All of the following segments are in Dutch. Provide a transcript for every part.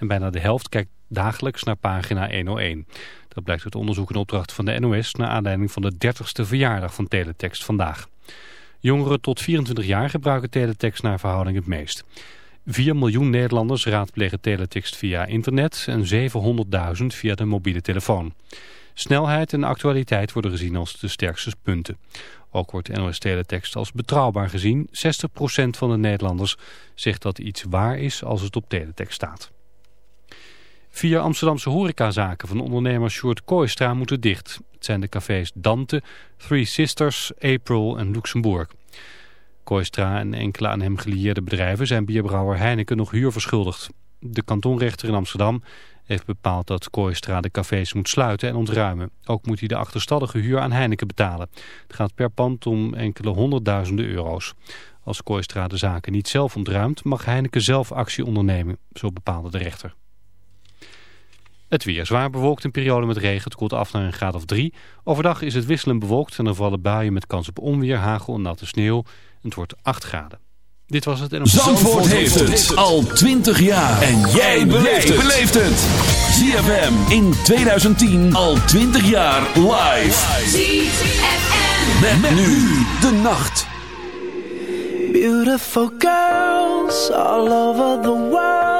En bijna de helft kijkt dagelijks naar pagina 101. Dat blijkt uit onderzoek en opdracht van de NOS... naar aanleiding van de 30ste verjaardag van Teletext vandaag. Jongeren tot 24 jaar gebruiken teletext naar verhouding het meest. 4 miljoen Nederlanders raadplegen teletext via internet en 700.000 via de mobiele telefoon. Snelheid en actualiteit worden gezien als de sterkste punten. Ook wordt NOS Teletext als betrouwbaar gezien. 60% van de Nederlanders zegt dat iets waar is als het op teletext staat. Vier Amsterdamse horecazaken van ondernemer Sjoerd Kooistra moeten dicht. Het zijn de cafés Dante, Three Sisters, April en Luxemburg. Kooistra en enkele aan hem gelieerde bedrijven zijn bierbrouwer Heineken nog huur verschuldigd. De kantonrechter in Amsterdam heeft bepaald dat Kooistra de cafés moet sluiten en ontruimen. Ook moet hij de achterstallige huur aan Heineken betalen. Het gaat per pand om enkele honderdduizenden euro's. Als Kooistra de zaken niet zelf ontruimt, mag Heineken zelf actie ondernemen, zo bepaalde de rechter. Het weer zwaar bewolkt in periode met regen. Het koelt af naar een graad of drie. Overdag is het wisselend bewolkt en er vallen buien met kans op onweer, hagel en natte sneeuw. Het wordt 8 graden. Dit was het. En Zandvoort, heeft het al 20 jaar. En jij beleeft het. ZFM in 2010 al 20 jaar live. ZFM. Met, nu de nacht. Beautiful girls all over the world.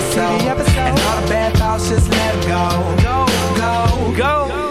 episode. And all the bad thoughts, just let go. Go, go, go, go.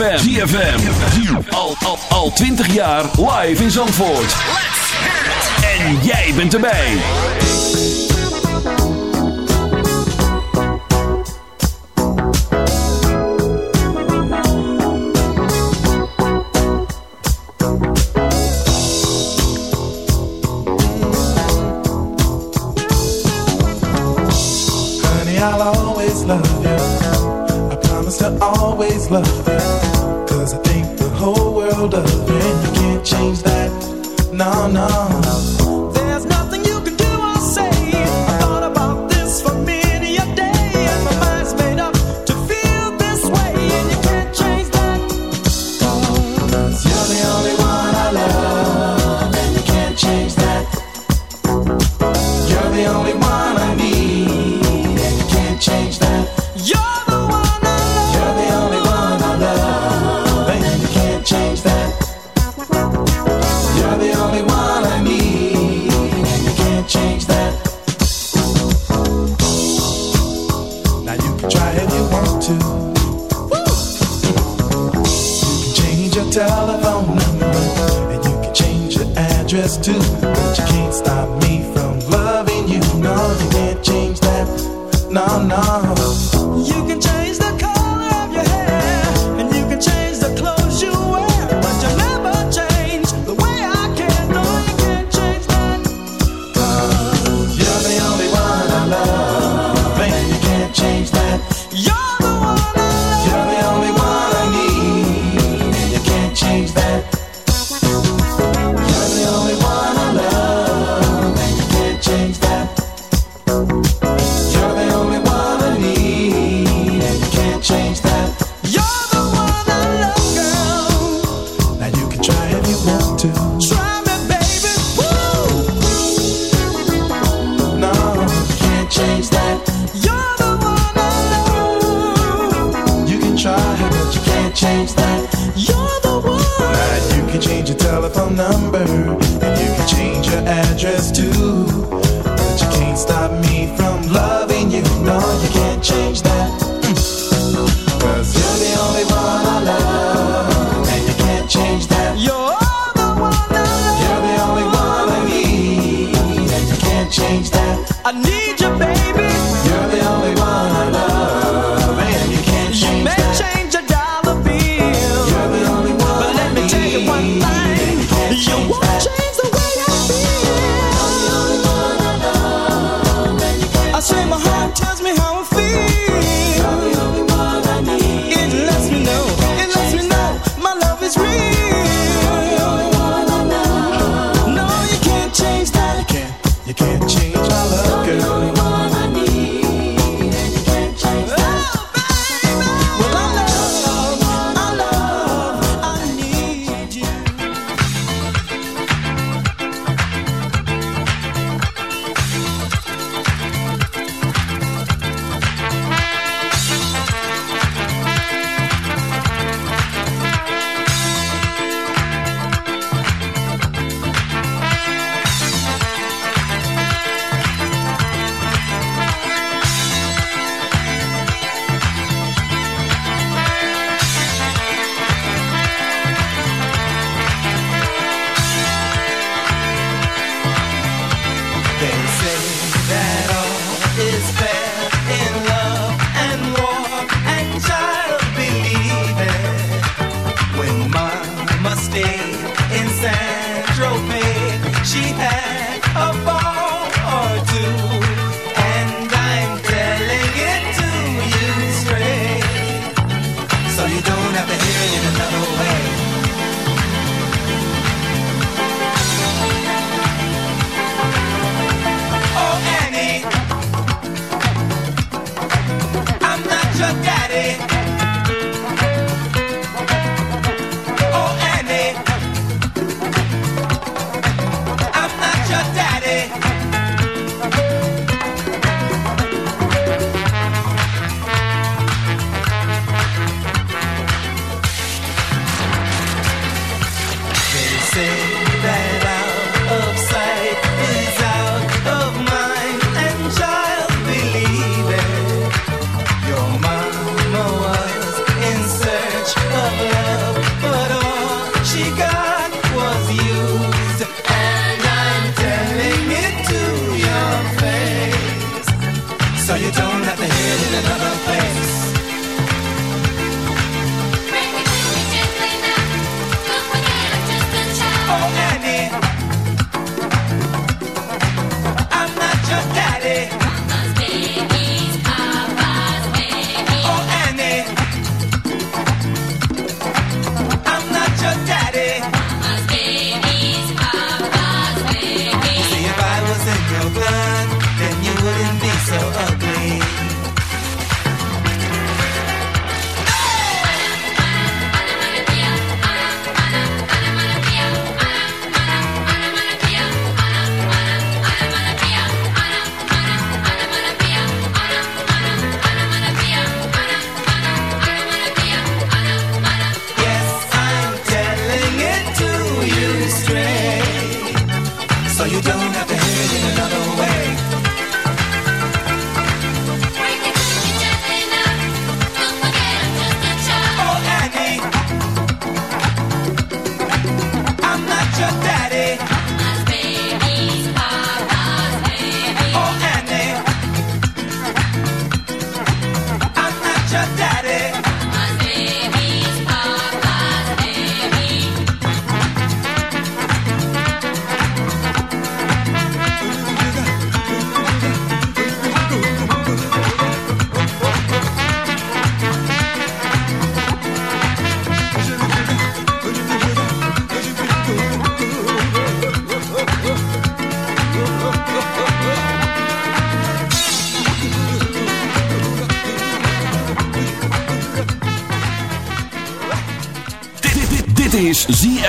ZFM. ZFM. Al, al, al 20 jaar live in Zandvoort. En jij bent erbij. I'll always love you. I promise to always love you. No, no. You can change the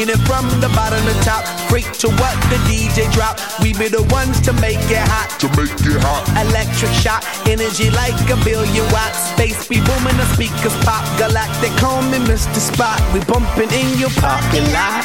Taking it from the bottom to top, freak to what the DJ drop. We be the ones to make it hot, to make it hot. Electric shock, energy like a billion watts. Space be booming, the speakers pop. Galactic, call me Mr. Spot. We bumping in your parking lot.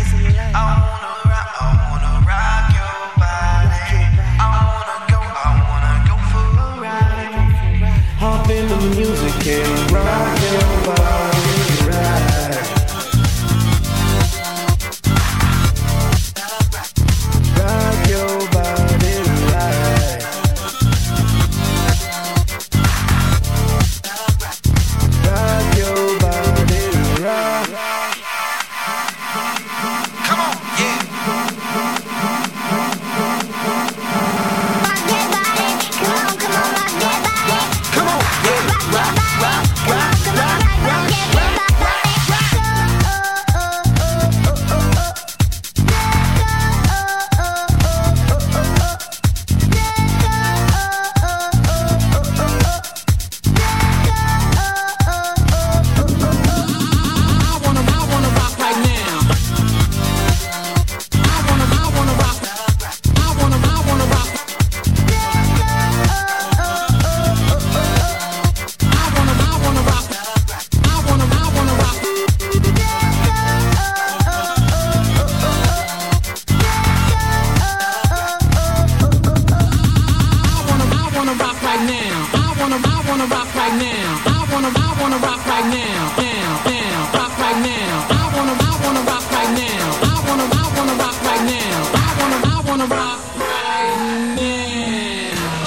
Music and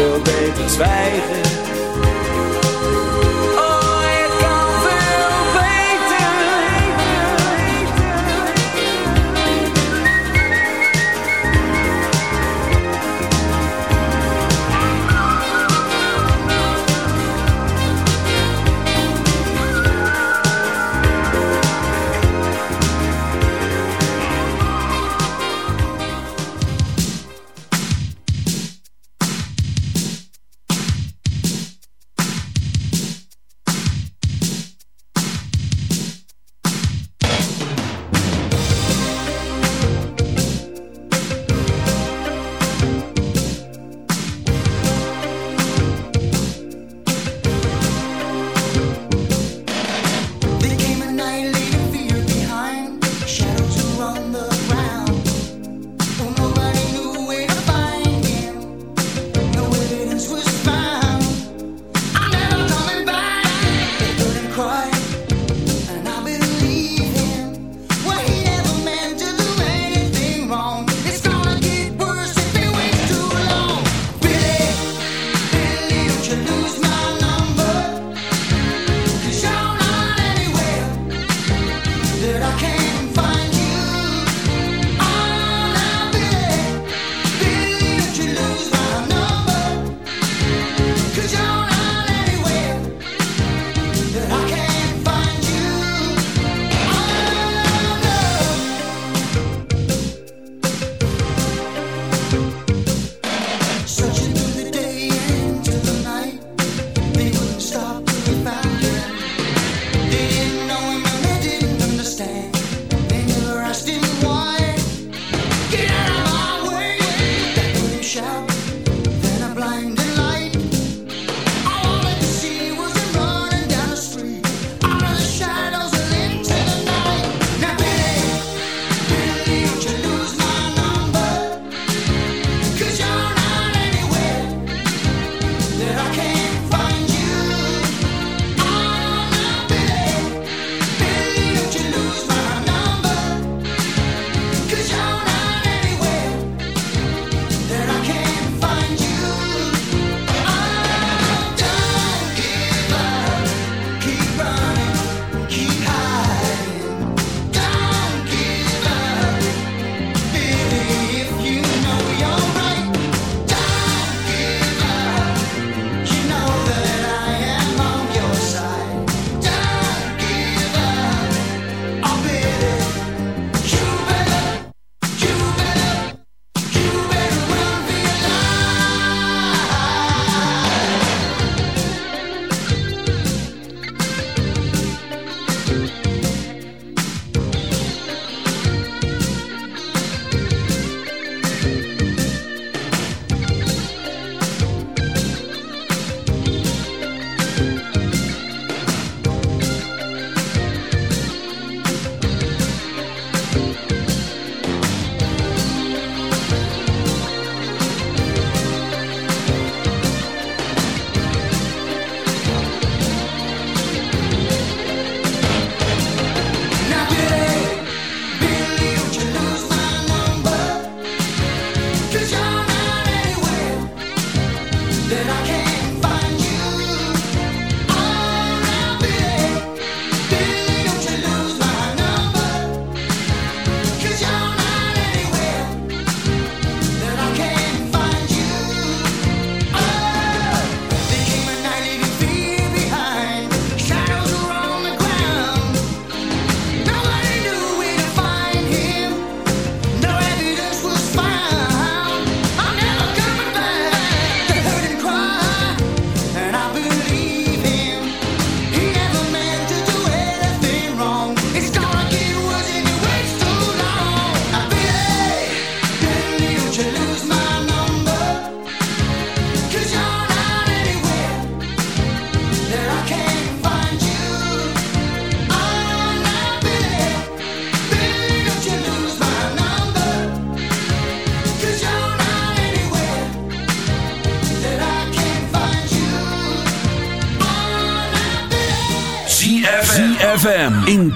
veel beter zwijgen. Then I can't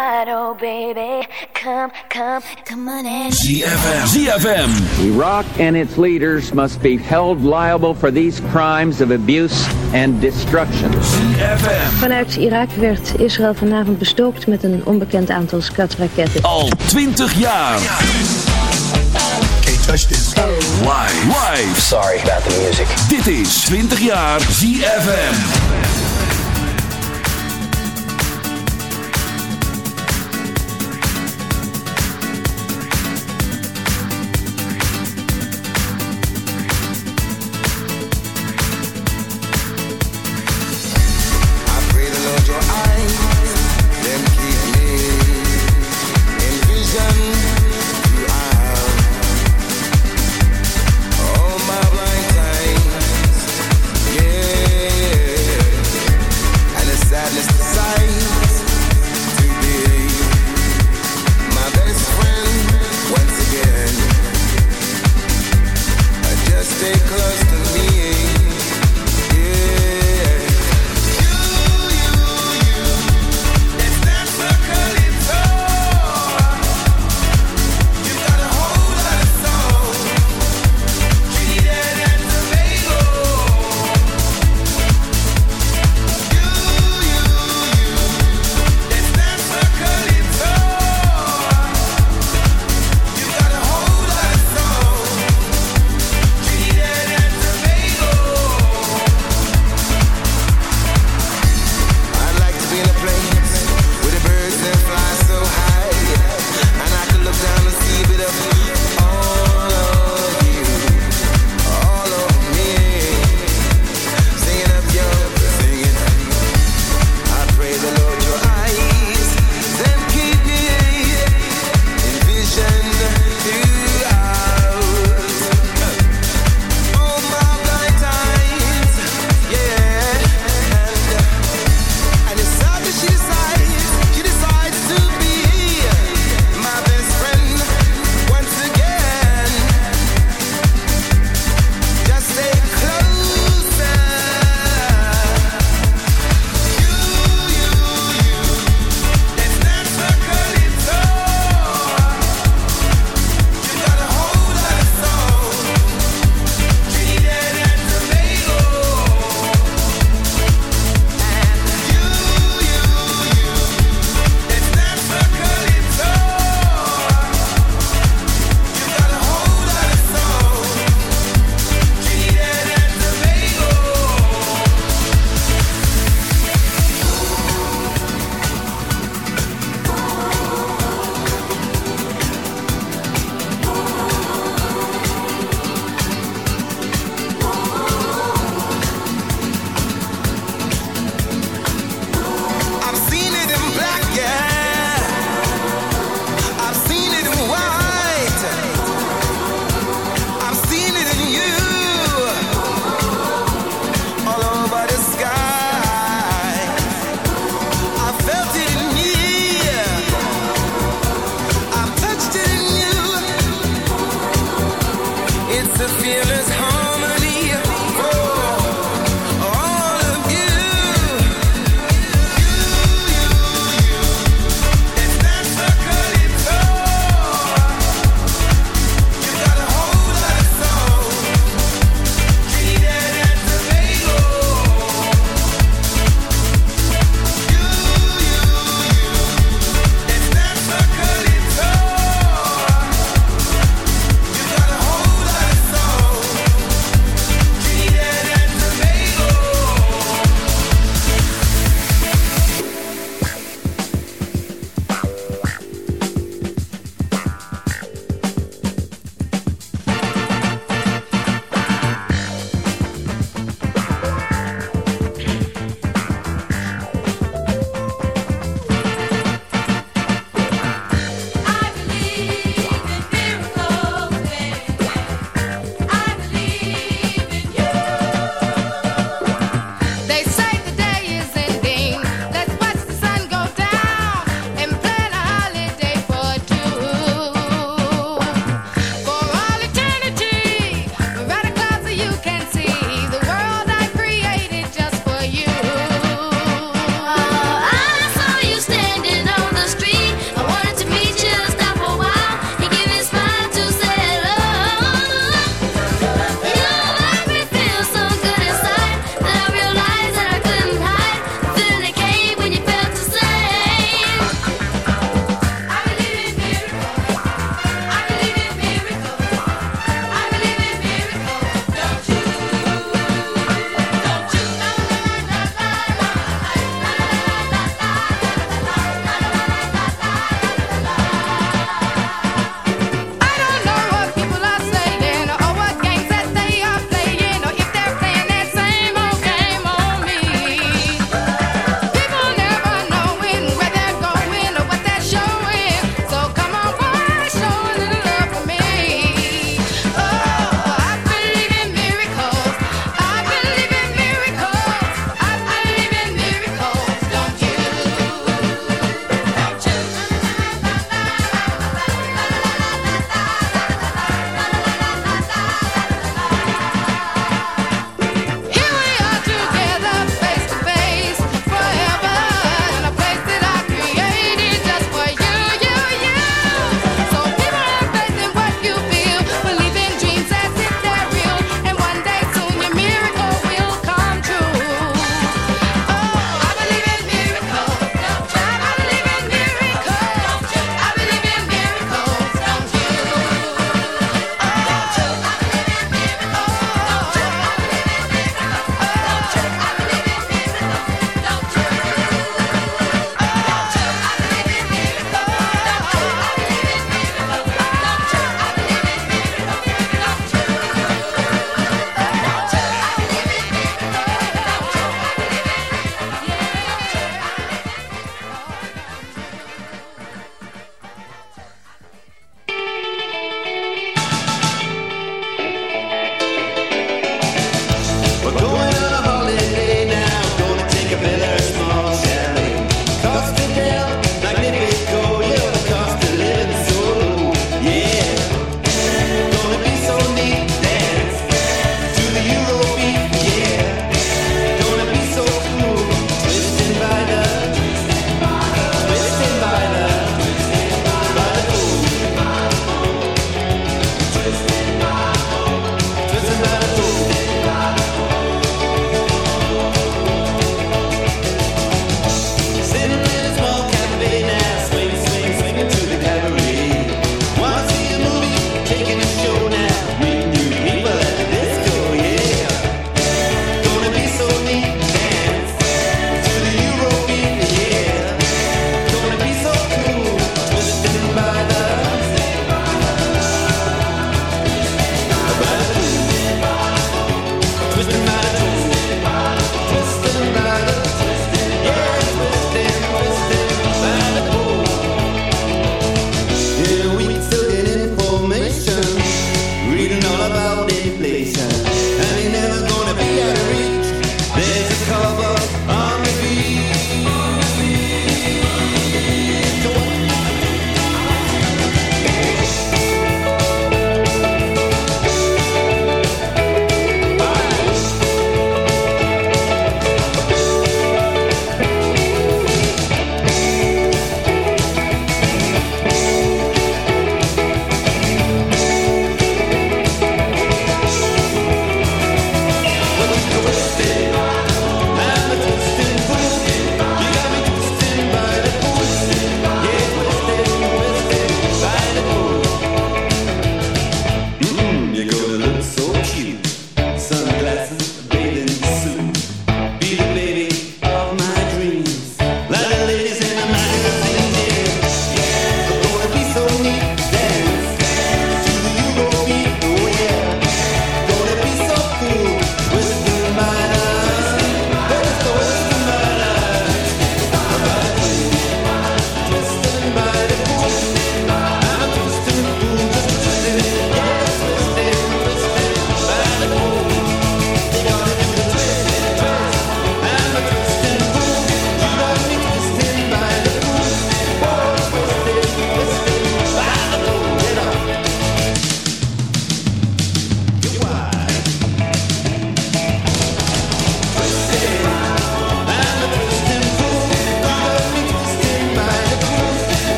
bottle, oh, baby. Come, come, come on in. ZFM. ZFM. Iraq and its leaders must be held liable for these crimes of abuse and destruction. ZFM. Vanuit Irak werd Israël vanavond bestookt met een onbekend aantal skatraketten. Al 20 jaar. Live. Sorry about the music. Dit is 20 jaar ZFM.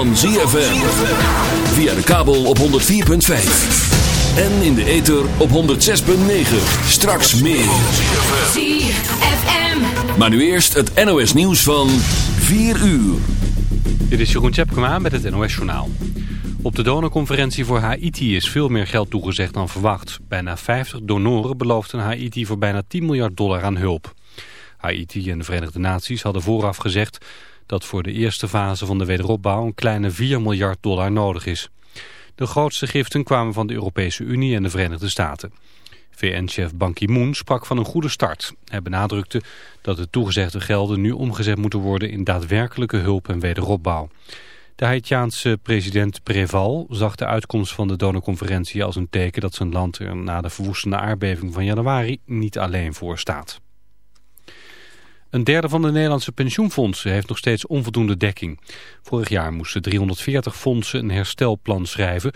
van ZFM. Via de kabel op 104.5. En in de ether op 106.9. Straks meer. ZFM. Maar nu eerst het NOS nieuws van 4 uur. Dit is Jeroen Tjepkema met het NOS Journaal. Op de donorconferentie voor Haiti is veel meer geld toegezegd dan verwacht. Bijna 50 donoren beloofden Haiti voor bijna 10 miljard dollar aan hulp. Haiti en de Verenigde Naties hadden vooraf gezegd dat voor de eerste fase van de wederopbouw een kleine 4 miljard dollar nodig is. De grootste giften kwamen van de Europese Unie en de Verenigde Staten. VN-chef Ban Ki-moon sprak van een goede start. Hij benadrukte dat de toegezegde gelden nu omgezet moeten worden in daadwerkelijke hulp en wederopbouw. De Haitiaanse president Preval zag de uitkomst van de donorconferentie als een teken dat zijn land er na de verwoestende aardbeving van januari niet alleen voor staat. Een derde van de Nederlandse pensioenfondsen heeft nog steeds onvoldoende dekking. Vorig jaar moesten 340 fondsen een herstelplan schrijven